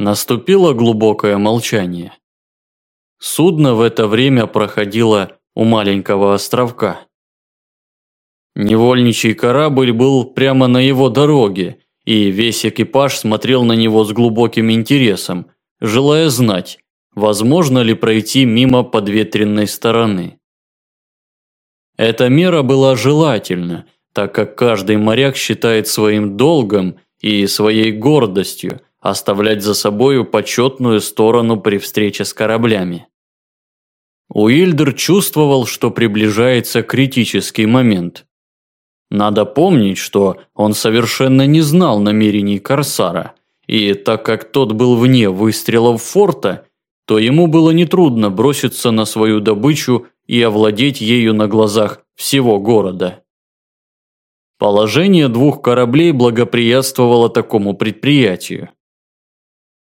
Наступило глубокое молчание. Судно в это время проходило у маленького островка. Невольничий корабль был прямо на его дороге, и весь экипаж смотрел на него с глубоким интересом, желая знать, возможно ли пройти мимо подветренной стороны. Эта мера была желательна, так как каждый моряк считает своим долгом и своей гордостью оставлять за собою почетную сторону при встрече с кораблями. Уильдер чувствовал, что приближается критический момент. Надо помнить, что он совершенно не знал намерений Корсара, и так как тот был вне выстрелов форта, то ему было нетрудно броситься на свою добычу и овладеть ею на глазах всего города. Положение двух кораблей благоприятствовало такому предприятию.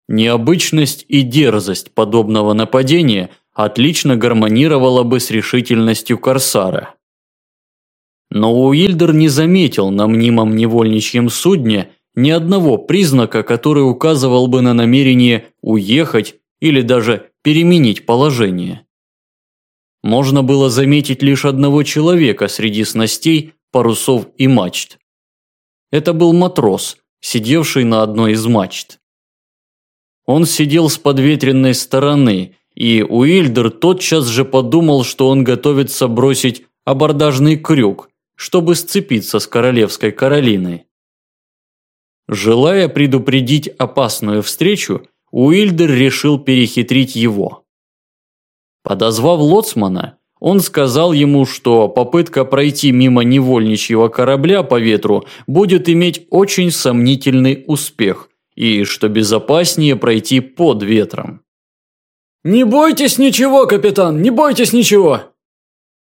Необычность и дерзость подобного нападения отлично гармонировала бы с решительностью Корсара. Но Уильдер не заметил на мнимом невольничьем судне ни одного признака, который указывал бы на намерение уехать или даже переменить положение. Можно было заметить лишь одного человека среди снастей, парусов и мачт. Это был матрос, сидевший на одной из мачт. Он сидел с подветренной стороны и Уильдер тотчас же подумал, что он готовится бросить абордажный крюк, чтобы сцепиться с королевской Каролиной. Желая предупредить опасную встречу, Уильдер решил перехитрить его. Подозвав лоцмана, он сказал ему, что попытка пройти мимо невольничьего корабля по ветру будет иметь очень сомнительный успех, и что безопаснее пройти под ветром. «Не бойтесь ничего, капитан, не бойтесь ничего!»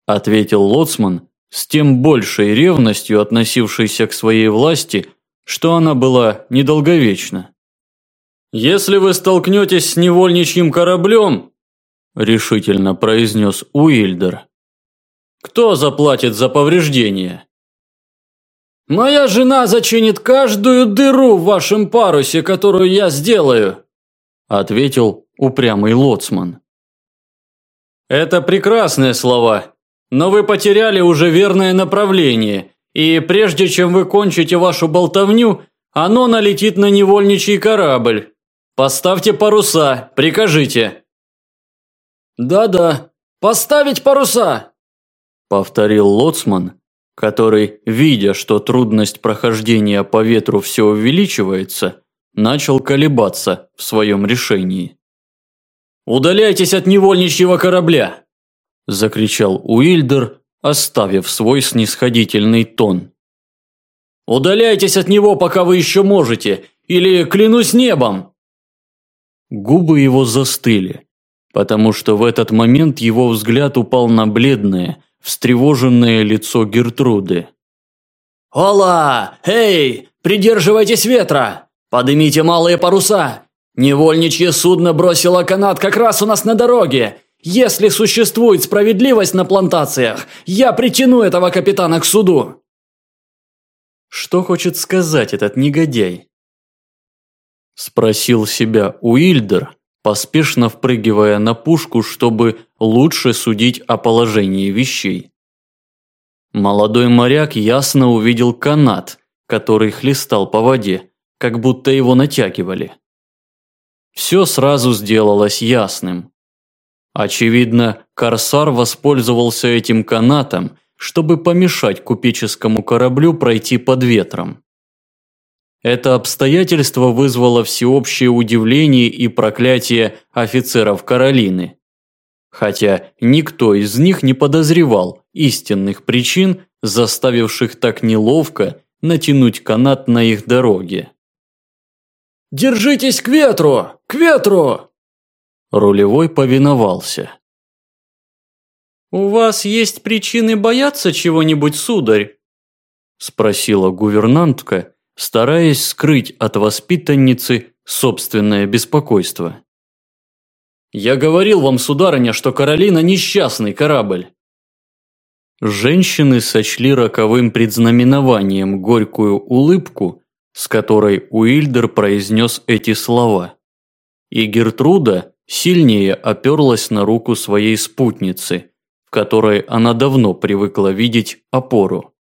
Ответил лоцман с тем большей ревностью, относившейся к своей власти, что она была недолговечна. «Если вы столкнетесь с невольничьим кораблем, – решительно произнес Уильдер, – кто заплатит за повреждения?» «Моя жена зачинит каждую дыру в вашем парусе, которую я сделаю», – ответил упрямый лоцман. Это прекрасные слова, но вы потеряли уже верное направление, и прежде чем вы кончите вашу болтовню, оно налетит на невольничий корабль. Поставьте паруса, прикажите. Да-да, поставить паруса, повторил лоцман, который, видя, что трудность прохождения по ветру все увеличивается, начал колебаться в своем решении. «Удаляйтесь от невольничьего корабля!» – закричал Уильдер, оставив свой снисходительный тон. «Удаляйтесь от него, пока вы еще можете, или клянусь небом!» Губы его застыли, потому что в этот момент его взгляд упал на бледное, встревоженное лицо Гертруды. «Ола! Эй! Придерживайтесь ветра! Поднимите малые паруса! Невольничье судно бросило канат как раз у нас на дороге. Если существует справедливость на плантациях, я притяну этого капитана к суду. Что хочет сказать этот негодяй? Спросил себя Уильдер, поспешно впрыгивая на пушку, чтобы лучше судить о положении вещей. Молодой моряк ясно увидел канат, который хлестал по воде, как будто его натягивали все сразу сделалось ясным. Очевидно, Корсар воспользовался этим канатом, чтобы помешать купеческому кораблю пройти под ветром. Это обстоятельство вызвало всеобщее удивление и проклятие офицеров Каролины. Хотя никто из них не подозревал истинных причин, заставивших так неловко натянуть канат на их дороге. «Держитесь к ветру! К ветру!» Рулевой повиновался. «У вас есть причины бояться чего-нибудь, сударь?» Спросила гувернантка, стараясь скрыть от воспитанницы собственное беспокойство. «Я говорил вам, сударыня, что Каролина – несчастный корабль». Женщины сочли роковым предзнаменованием горькую улыбку, с которой Уильдер произнес эти слова. и Гертруда сильнее оперлась на руку своей спутницы, в которой она давно привыкла видеть опору.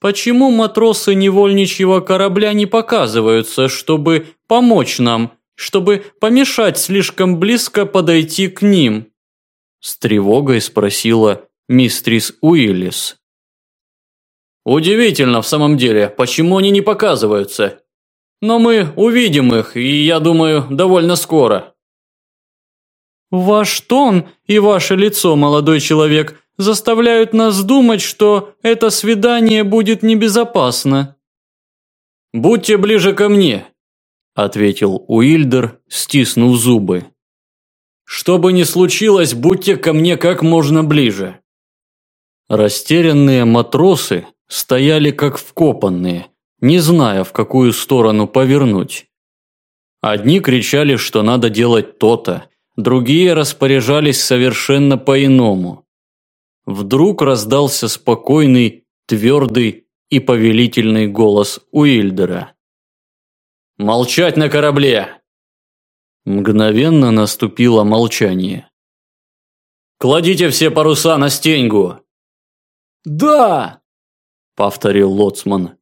«Почему матросы невольничьего корабля не показываются, чтобы помочь нам, чтобы помешать слишком близко подойти к ним?» С тревогой спросила мистрис Уиллис. «Удивительно в самом деле, почему они не показываются. Но мы увидим их, и я думаю, довольно скоро». «Ваш тон и ваше лицо, молодой человек, заставляют нас думать, что это свидание будет небезопасно». «Будьте ближе ко мне», – ответил Уильдер, стиснув зубы. «Что бы ни случилось, будьте ко мне как можно ближе». Растерянные матросы стояли как вкопанные, не зная, в какую сторону повернуть. Одни кричали, что надо делать то-то, другие распоряжались совершенно по-иному. Вдруг раздался спокойный, твердый и повелительный голос Уильдера. «Молчать на корабле!» Мгновенно наступило молчание. «Кладите все паруса на стеньгу!» «Да!» – повторил лоцман.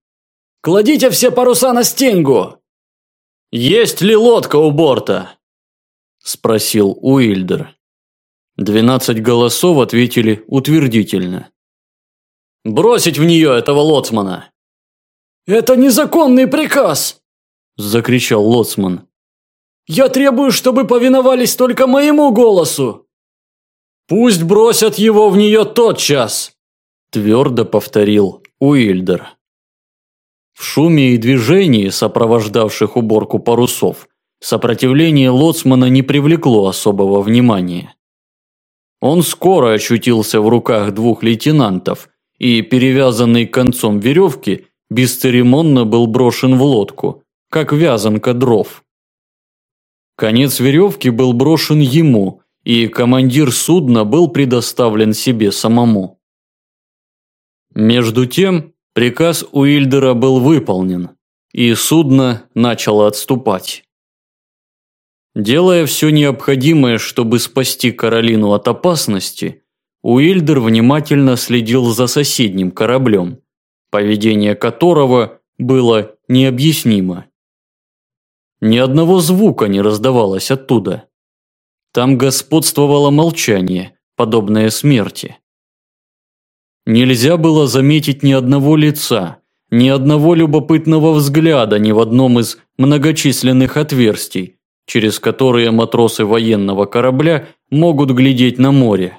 «Кладите все паруса на стеньгу!» «Есть ли лодка у борта?» – спросил Уильдер. Двенадцать голосов ответили утвердительно. «Бросить в нее этого лоцмана!» «Это незаконный приказ!» – закричал лоцман. «Я требую, чтобы повиновались только моему голосу!» «Пусть бросят его в нее тотчас!» твердо повторил Уильдер. В шуме и движении, сопровождавших уборку парусов, сопротивление лоцмана не привлекло особого внимания. Он скоро очутился в руках двух лейтенантов и, перевязанный концом веревки, бесцеремонно был брошен в лодку, как вязанка дров. Конец веревки был брошен ему, и командир судна был предоставлен себе самому. Между тем, приказ Уильдера был выполнен, и судно начало отступать. Делая все необходимое, чтобы спасти Каролину от опасности, Уильдер внимательно следил за соседним кораблем, поведение которого было необъяснимо. Ни одного звука не раздавалось оттуда. Там господствовало молчание, подобное смерти. Нельзя было заметить ни одного лица, ни одного любопытного взгляда ни в одном из многочисленных отверстий, через которые матросы военного корабля могут глядеть на море.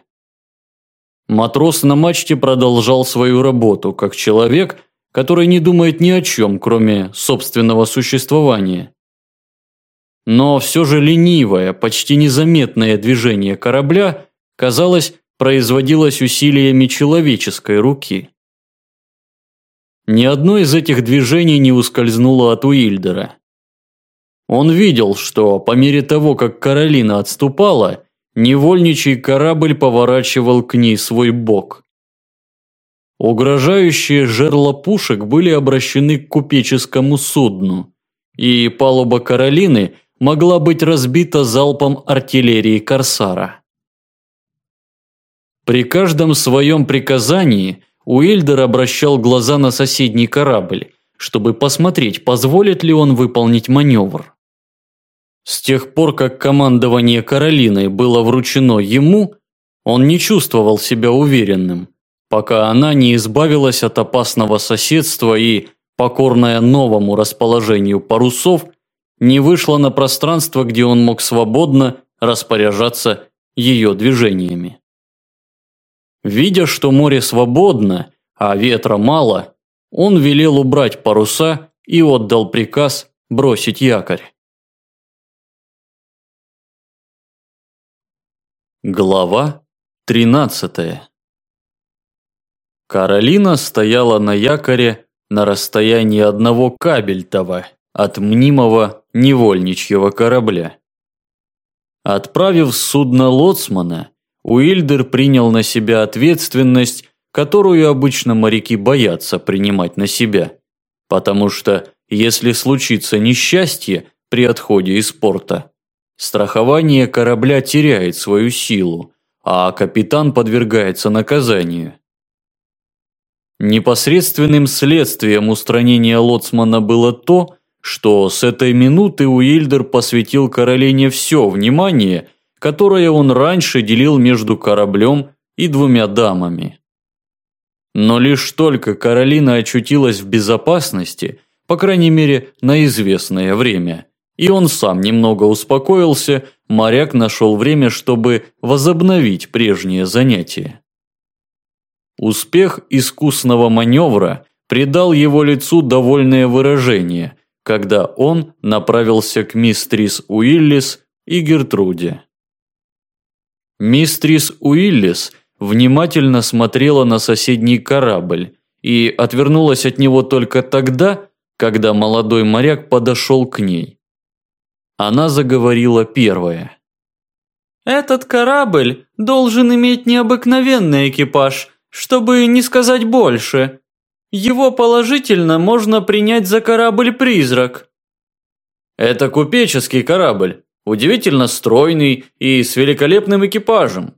Матрос на мачте продолжал свою работу, как человек, который не думает ни о чем, кроме собственного существования. Но все же ленивое, почти незаметное движение корабля, казалось, производилось усилиями человеческой руки. Ни одно из этих движений не ускользнуло от Уильдера. Он видел, что по мере того, как Каролина отступала, невольничий корабль поворачивал к ней свой бок. Угрожающие жерла пушек были обращены к купеческому судну, и палуба Каролины могла быть разбита залпом артиллерии Корсара. При каждом своем приказании Уильдер обращал глаза на соседний корабль, чтобы посмотреть, позволит ли он выполнить маневр. С тех пор, как командование Каролиной было вручено ему, он не чувствовал себя уверенным, пока она не избавилась от опасного соседства и, покорная новому расположению парусов, не вышла на пространство, где он мог свободно распоряжаться ее движениями. Видя, что море свободно, а ветра мало, он велел убрать паруса и отдал приказ бросить якорь. Глава 13 Каролина стояла на якоре на расстоянии одного кабельтова от мнимого невольничьего корабля. Отправив судно лоцмана, Уильдер принял на себя ответственность, которую обычно моряки боятся принимать на себя. Потому что, если случится несчастье при отходе из порта, Страхование корабля теряет свою силу, а капитан подвергается наказанию. Непосредственным следствием устранения лоцмана было то, что с этой минуты Уильдер посвятил Каролине все внимание, которое он раньше делил между кораблем и двумя дамами. Но лишь только Каролина очутилась в безопасности, по крайней мере на известное время, и он сам немного успокоился, моряк нашел время, чтобы возобновить прежние занятия. Успех искусного маневра придал его лицу довольное выражение, когда он направился к мистрис Уиллис и Гертруде. Мистрис Уиллис внимательно смотрела на соседний корабль и отвернулась от него только тогда, когда молодой моряк подошел к ней. Она заговорила первая. «Этот корабль должен иметь необыкновенный экипаж, чтобы не сказать больше. Его положительно можно принять за корабль-призрак». «Это купеческий корабль, удивительно стройный и с великолепным экипажем».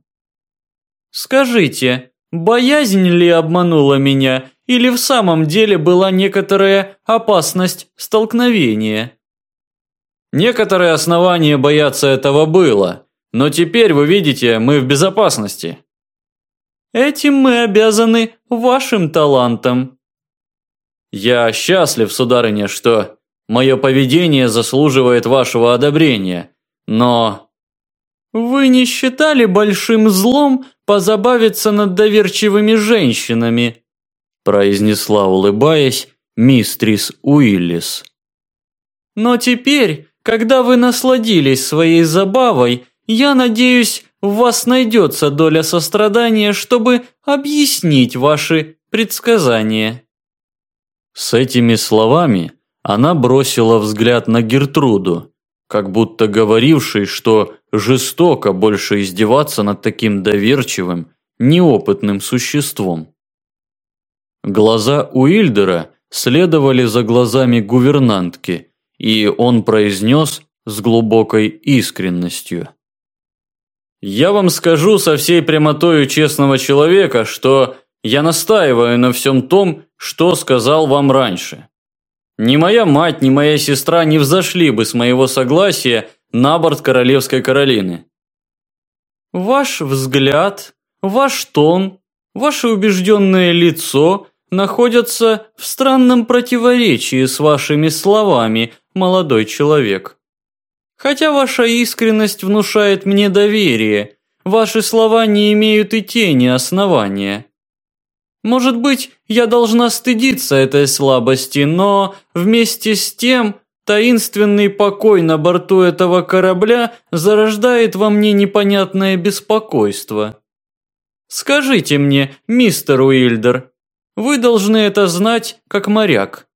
«Скажите, боязнь ли обманула меня, или в самом деле была некоторая опасность столкновения?» Некоторые основания бояться этого было, но теперь, вы видите, мы в безопасности. Этим мы обязаны вашим талантам. Я счастлив, сударыня, что мое поведение заслуживает вашего одобрения, но... Вы не считали большим злом позабавиться над доверчивыми женщинами? произнесла, улыбаясь, мистрис Уиллис. Но теперь, когда вы насладились своей забавой, я надеюсь, в вас найдется доля сострадания, чтобы объяснить ваши предсказания. С этими словами она бросила взгляд на Гертруду, как будто говорившей, что жестоко больше издеваться над таким доверчивым, неопытным существом. Глаза Уильдера следовали за глазами гувернантки, и он произнес с глубокой искренностью. «Я вам скажу со всей прямотою честного человека, что я настаиваю на всем том, что сказал вам раньше. Ни моя мать, ни моя сестра не взошли бы с моего согласия на борт Королевской Каролины. Ваш взгляд, ваш тон, ваше убежденное лицо находятся в странном противоречии с вашими словами, молодой человек. Хотя ваша искренность внушает мне доверие, ваши слова не имеют и тени основания. Может быть, я должна стыдиться этой слабости, но вместе с тем таинственный покой на борту этого корабля зарождает во мне непонятное беспокойство. Скажите мне, мистер Уильдер, вы должны это знать как моряк.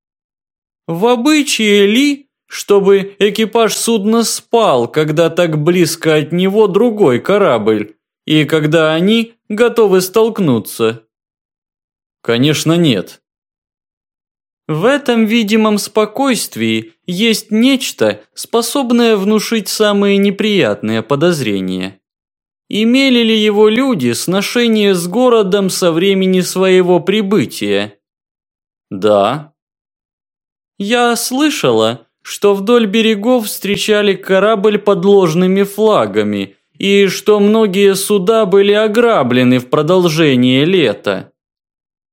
В обычае ли, чтобы экипаж судна спал, когда так близко от него другой корабль, и когда они готовы столкнуться? Конечно, нет. В этом видимом спокойствии есть нечто, способное внушить самые неприятные подозрения. Имели ли его люди сношение с городом со времени своего прибытия? Да. Я слышала, что вдоль берегов встречали корабль под ложными флагами и что многие суда были ограблены в продолжение лета.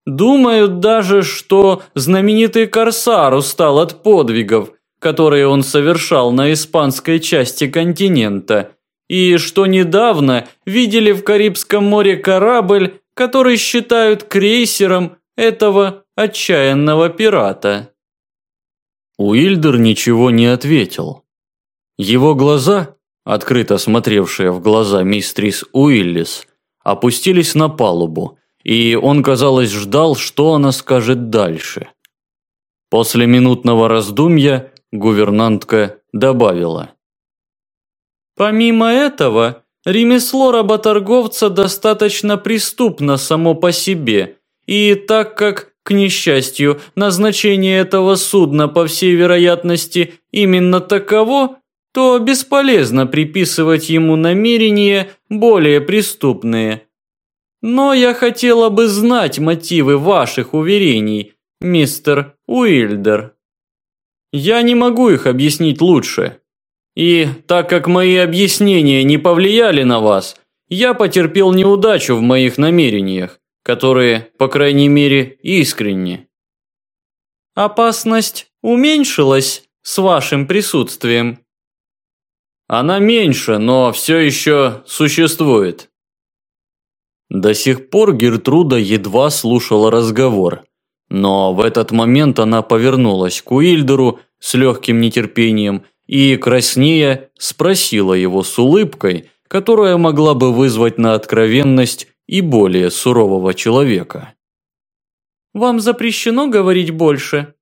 Думают даже, что знаменитый Корсар устал от подвигов, которые он совершал на испанской части континента, и что недавно видели в Карибском море корабль, который считают крейсером этого отчаянного пирата. Уильдер ничего не ответил. Его глаза, открыто смотревшие в глаза мистрис Уиллис, опустились на палубу, и он, казалось, ждал, что она скажет дальше. После минутного раздумья гувернантка добавила. «Помимо этого, ремесло работорговца достаточно преступно само по себе, и так как, к несчастью, назначение этого судна, по всей вероятности, именно таково, то бесполезно приписывать ему намерения более преступные. Но я хотела бы знать мотивы ваших уверений, мистер Уильдер. Я не могу их объяснить лучше. И так как мои объяснения не повлияли на вас, я потерпел неудачу в моих намерениях, которые, по крайней мере, искренни. Опасность уменьшилась с вашим присутствием. Она меньше, но все еще существует. До сих пор Гертруда едва слушала разговор, но в этот момент она повернулась к Уильдеру с легким нетерпением и, краснея, спросила его с улыбкой, которая могла бы вызвать на откровенность и более сурового человека. «Вам запрещено говорить больше?»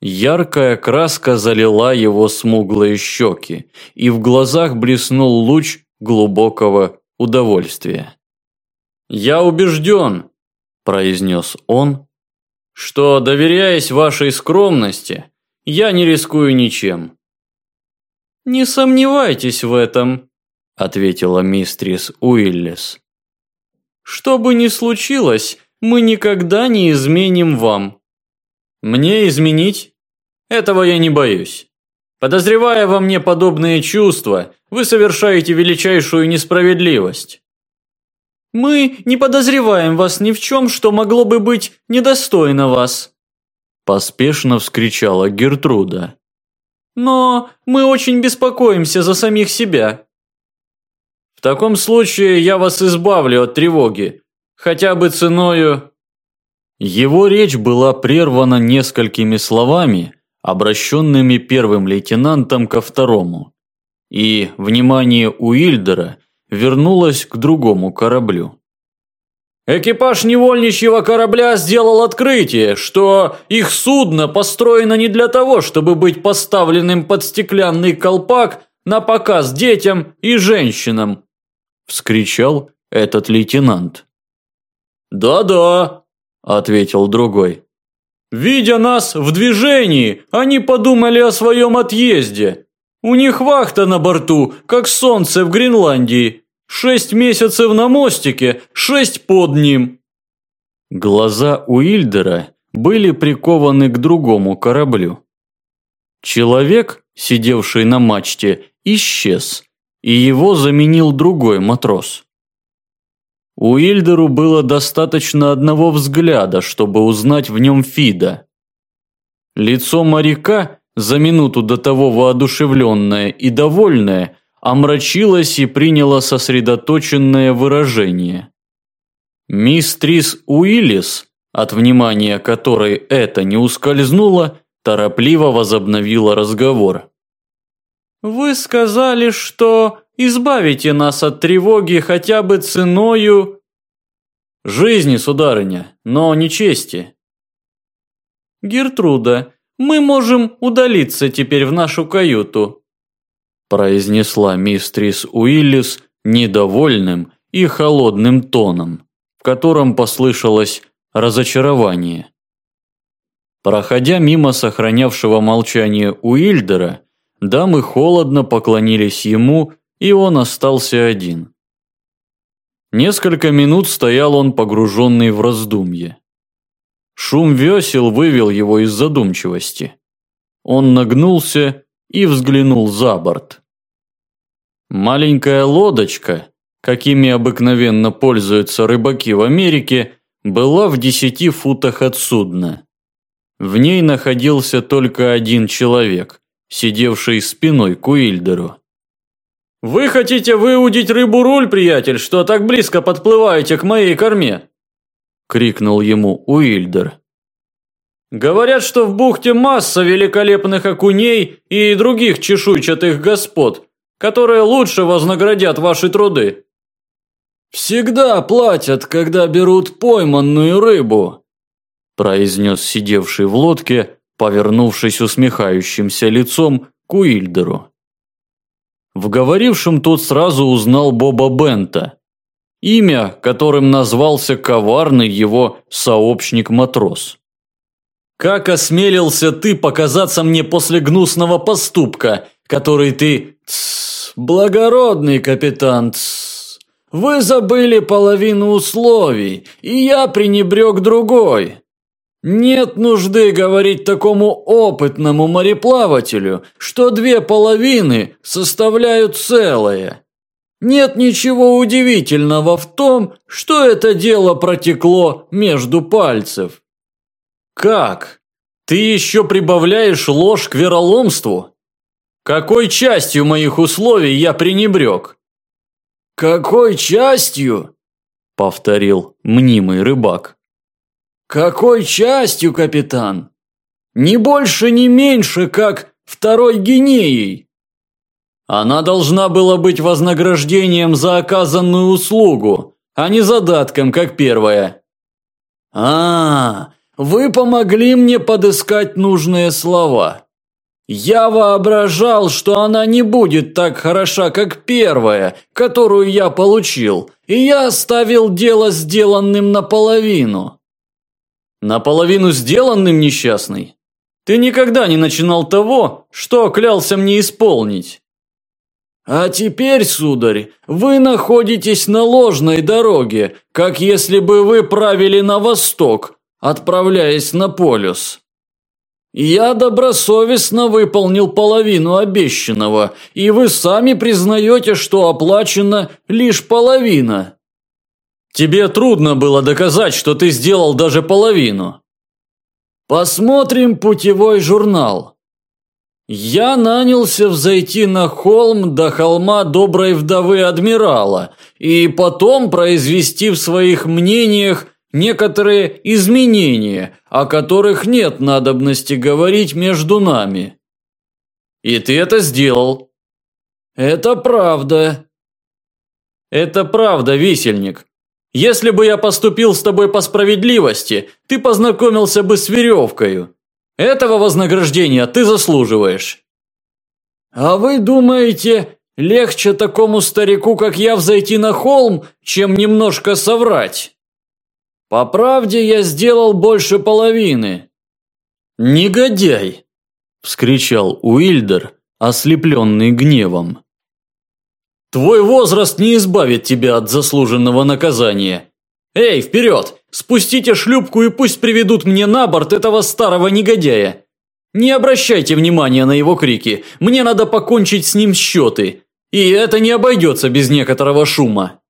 Яркая краска залила его смуглые щеки, и в глазах блеснул луч глубокого удовольствия. «Я убежден», – произнес он, – «что, доверяясь вашей скромности, я не рискую ничем». «Не сомневайтесь в этом», – ответила мистрис Уиллис. «Что бы ни случилось, мы никогда не изменим вам. Мне изменить? Этого я не боюсь. Подозревая во мне подобные чувства, вы совершаете величайшую несправедливость. Мы не подозреваем вас ни в чем, что могло бы быть недостойно вас. Поспешно вскричала Гертруда. Но мы очень беспокоимся за самих себя. В таком случае я вас избавлю от тревоги, хотя бы ценою его речь была прервана несколькими словами, обращенными первым лейтенантом ко второму. И внимание Уильдера вернулось к другому кораблю. Экипаж невольничьего корабля сделал открытие, что их судно построено не для того, чтобы быть поставленным под стеклянный колпак на показ детям и женщинам, вскричал этот лейтенант. Да-да, ответил другой. Видя нас в движении, они подумали о своем отъезде. У них вахта на борту, как солнце в Гренландии. Шесть месяцев на мостике, шесть под ним. Глаза Уильдера были прикованы к другому кораблю. Человек, сидевший на мачте, исчез, и его заменил другой матрос. Уильдеру было достаточно одного взгляда, чтобы узнать в нем Фида. Лицо моряка, за минуту до того воодушевленное и довольное, омрачилось и приняло сосредоточенное выражение. Мистрис Уиллис, от внимания которой это не ускользнуло, торопливо возобновила разговор. «Вы сказали, что избавите нас от тревоги хотя бы ценою...» «Жизни, сударыня, но не чести». «Гертруда, мы можем удалиться теперь в нашу каюту», произнесла мистрис Уиллис недовольным и холодным тоном, в котором послышалось разочарование. Проходя мимо сохранявшего молчание Уильдера, дамы холодно поклонились ему и он остался один. Несколько минут стоял он погруженный в раздумье. Шум весел вывел его из задумчивости. Он нагнулся и взглянул за борт. Маленькая лодочка, какими обыкновенно пользуются рыбаки в Америке, была в десяти футах от судна. В ней находился только один человек, сидевший спиной к Уильдеру. «Вы хотите выудить рыбу-руль, приятель, что так близко подплываете к моей корме?» – крикнул ему Уильдер. «Говорят, что в бухте масса великолепных окуней и других чешуйчатых господ, которые лучше вознаградят ваши труды». «Всегда платят, когда берут пойманную рыбу», – произнес сидевший в лодке, повернувшись усмехающимся лицом к Уильдеру. В говорившем тот сразу узнал Боба Бента, имя, которым назвался коварный его сообщник-матрос. «Как осмелился ты показаться мне после гнусного поступка, который ты... Благородный капитан, тс. Вы забыли половину условий, и я пренебрег другой. Нет нужды говорить такому опытному мореплавателю, что две половины составляют целое. Нет ничего удивительного в том, что это дело протекло между пальцев. Как? Ты еще прибавляешь ложь к вероломству? Какой частью моих условий я пренебрег? Какой частью? Повторил мнимый рыбак. Какой частью, капитан? Не больше, не меньше, как второй гинеей. Она должна была быть вознаграждением за оказанную услугу, а не задатком, как первая. А, вы помогли мне подыскать нужные слова. Я воображал, что она не будет так хороша, как первая, которую я получил, и я оставил дело сделанным наполовину. Наполовину сделанным, несчастный? Ты никогда не начинал того, что клялся мне исполнить. А теперь, сударь, вы находитесь на ложной дороге, как если бы вы правили на восток, отправляясь на полюс. Я добросовестно выполнил половину обещанного, и вы сами признаете, что оплачена лишь половина. Тебе трудно было доказать, что ты сделал даже половину. Посмотрим путевой журнал. Я нанялся взойти на холм до холма доброй вдовы адмирала и потом произвести в своих мнениях некоторые изменения, о которых нет надобности говорить между нами. И ты это сделал. Это правда. Это правда, висельник. Если бы я поступил с тобой по справедливости, ты познакомился бы с веревкою. Этого вознаграждения ты заслуживаешь. А вы думаете, легче такому старику, как я, взойти на холм, чем немножко соврать? По правде я сделал больше половины. Негодяй! вскричал Уильдер, ослепленный гневом. Твой возраст не избавит тебя от заслуженного наказания. Эй, вперед! Спустите шлюпку и пусть приведут мне на борт этого старого негодяя. Не обращайте внимания на его крики. Мне надо покончить с ним счеты. И это не обойдется без некоторого шума.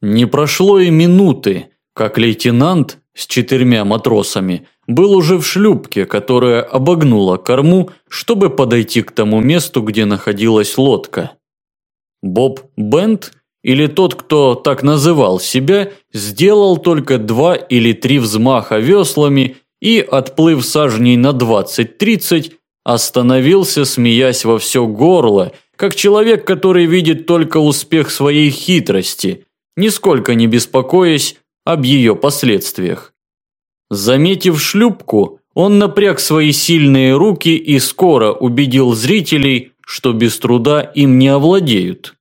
Не прошло и минуты, как лейтенант с четырьмя матросами был уже в шлюпке, которая обогнула корму, чтобы подойти к тому месту, где находилась лодка. Боб Бент – или тот, кто так называл себя, сделал только два или три взмаха веслами и, отплыв сажней на 20-30, остановился, смеясь во все горло, как человек, который видит только успех своей хитрости, нисколько не беспокоясь об ее последствиях. Заметив шлюпку, он напряг свои сильные руки и скоро убедил зрителей, что без труда им не овладеют.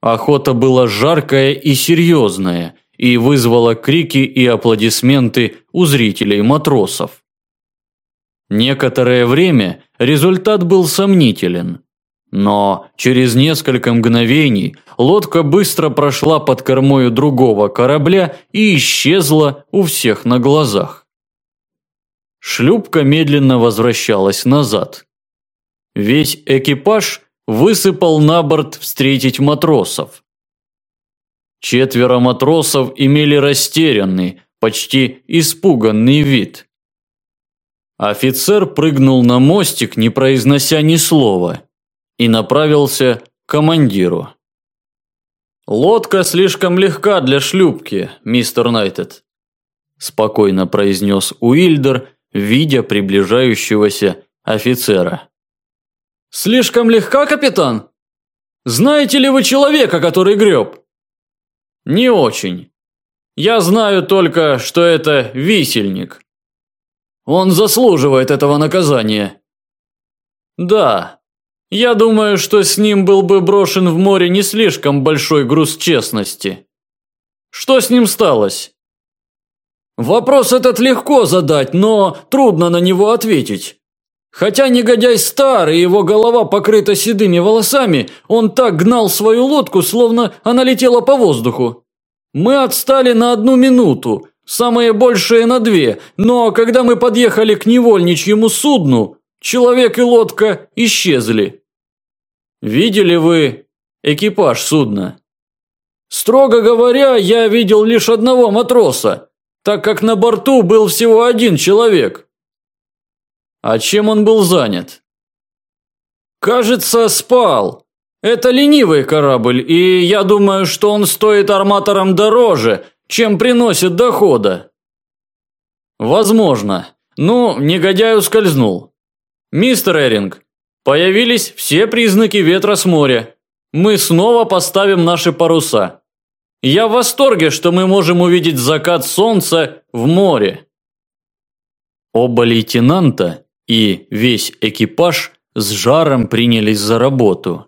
Охота была жаркая и серьезная и вызвала крики и аплодисменты у зрителей матросов. Некоторое время результат был сомнителен. Но через несколько мгновений лодка быстро прошла под кормою другого корабля и исчезла у всех на глазах. Шлюпка медленно возвращалась назад. Весь экипаж высыпал на борт встретить матросов. Четверо матросов имели растерянный, почти испуганный вид. Офицер прыгнул на мостик, не произнося ни слова, и направился к командиру. «Лодка слишком легка для шлюпки, мистер Найтед», спокойно произнес Уильдер, видя приближающегося офицера. Слишком легка, капитан? Знаете ли вы человека, который греб? Не очень. Я знаю только, что это висельник. Он заслуживает этого наказания. Да. Я думаю, что с ним был бы брошен в море не слишком большой груз честности. Что с ним сталось? Вопрос этот легко задать, но трудно на него ответить. Хотя негодяй старый, его голова покрыта седыми волосами, он так гнал свою лодку, словно она летела по воздуху. Мы отстали на одну минуту, самое большее на две, но когда мы подъехали к невольничьему судну, человек и лодка исчезли. Видели вы экипаж судна? Строго говоря, я видел лишь одного матроса, так как на борту был всего один человек. А чем он был занят? Кажется, спал. Это ленивый корабль, и я думаю, что он стоит арматорам дороже, чем приносит дохода. Возможно. Ну, негодяй ускользнул. Мистер Эринг, появились все признаки ветра с моря. Мы снова поставим наши паруса. Я в восторге, что мы можем увидеть закат солнца в море. Оба лейтенанта и весь экипаж с жаром принялись за работу.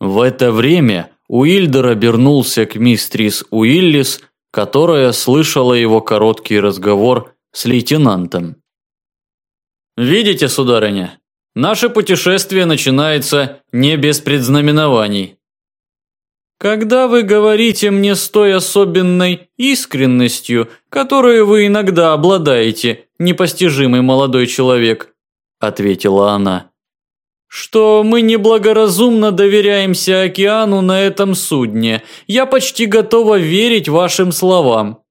В это время Уильдер обернулся к мистрис Уиллис, которая слышала его короткий разговор с лейтенантом. «Видите, сударыня, наше путешествие начинается не без предзнаменований. Когда вы говорите мне с той особенной искренностью, которую вы иногда обладаете, непостижимый молодой человек, ответила она. Что мы неблагоразумно доверяемся океану на этом судне. Я почти готова верить вашим словам.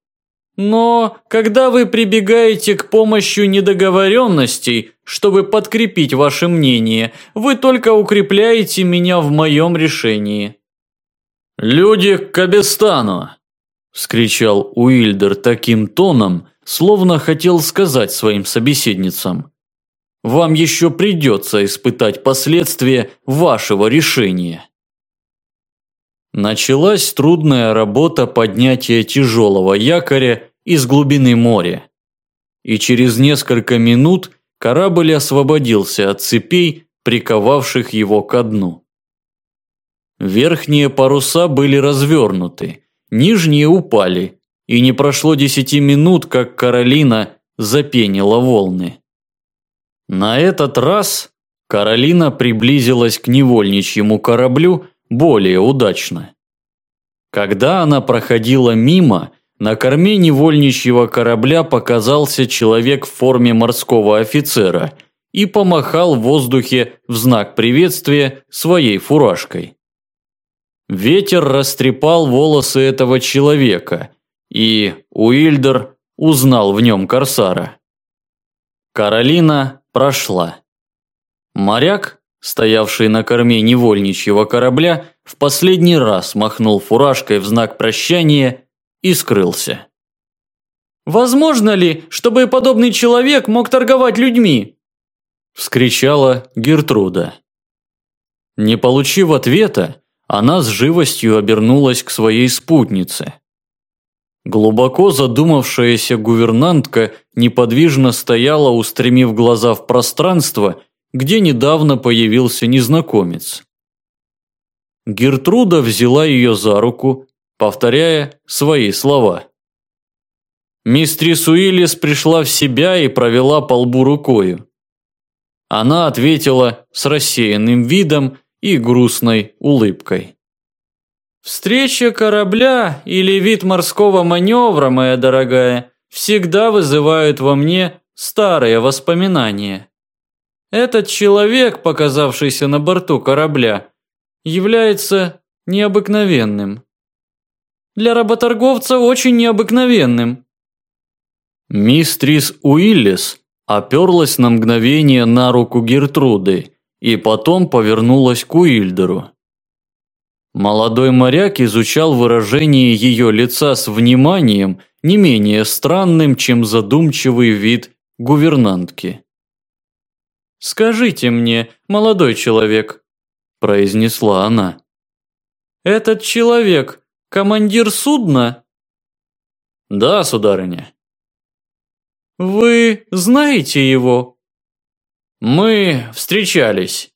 Но когда вы прибегаете к помощи недоговоренностей, чтобы подкрепить ваше мнение, вы только укрепляете меня в моем решении. «Люди к Кабестану!» – вскричал Уильдер таким тоном, словно хотел сказать своим собеседницам. «Вам еще придется испытать последствия вашего решения». Началась трудная работа поднятия тяжелого якоря из глубины моря. И через несколько минут корабль освободился от цепей, приковавших его ко дну. Верхние паруса были развернуты, нижние упали, и не прошло десяти минут, как Каролина запенила волны. На этот раз Каролина приблизилась к невольничьему кораблю более удачно. Когда она проходила мимо, на корме невольничьего корабля показался человек в форме морского офицера и помахал в воздухе в знак приветствия своей фуражкой. Ветер растрепал волосы этого человека, и Уильдер узнал в нем корсара. Каролина прошла. Моряк, стоявший на корме невольничьего корабля, в последний раз махнул фуражкой в знак прощания и скрылся. «Возможно ли, чтобы подобный человек мог торговать людьми?» – вскричала Гертруда. Не получив ответа, она с живостью обернулась к своей спутнице. Глубоко задумавшаяся гувернантка неподвижно стояла, устремив глаза в пространство, где недавно появился незнакомец. Гертруда взяла ее за руку, повторяя свои слова. Мистрис Уиллис пришла в себя и провела по лбу рукою. Она ответила с рассеянным видом и грустной улыбкой. Встреча корабля или вид морского маневра, моя дорогая, всегда вызывают во мне старые воспоминания. Этот человек, показавшийся на борту корабля, является необыкновенным. Для работорговца очень необыкновенным. Мистрис Уиллис оперлась на мгновение на руку Гертруды и потом повернулась к Уильдеру. Молодой моряк изучал выражение ее лица с вниманием, не менее странным, чем задумчивый вид гувернантки. «Скажите мне, молодой человек», – произнесла она. «Этот человек – командир судна?» «Да, сударыня». «Вы знаете его?» Мы встречались.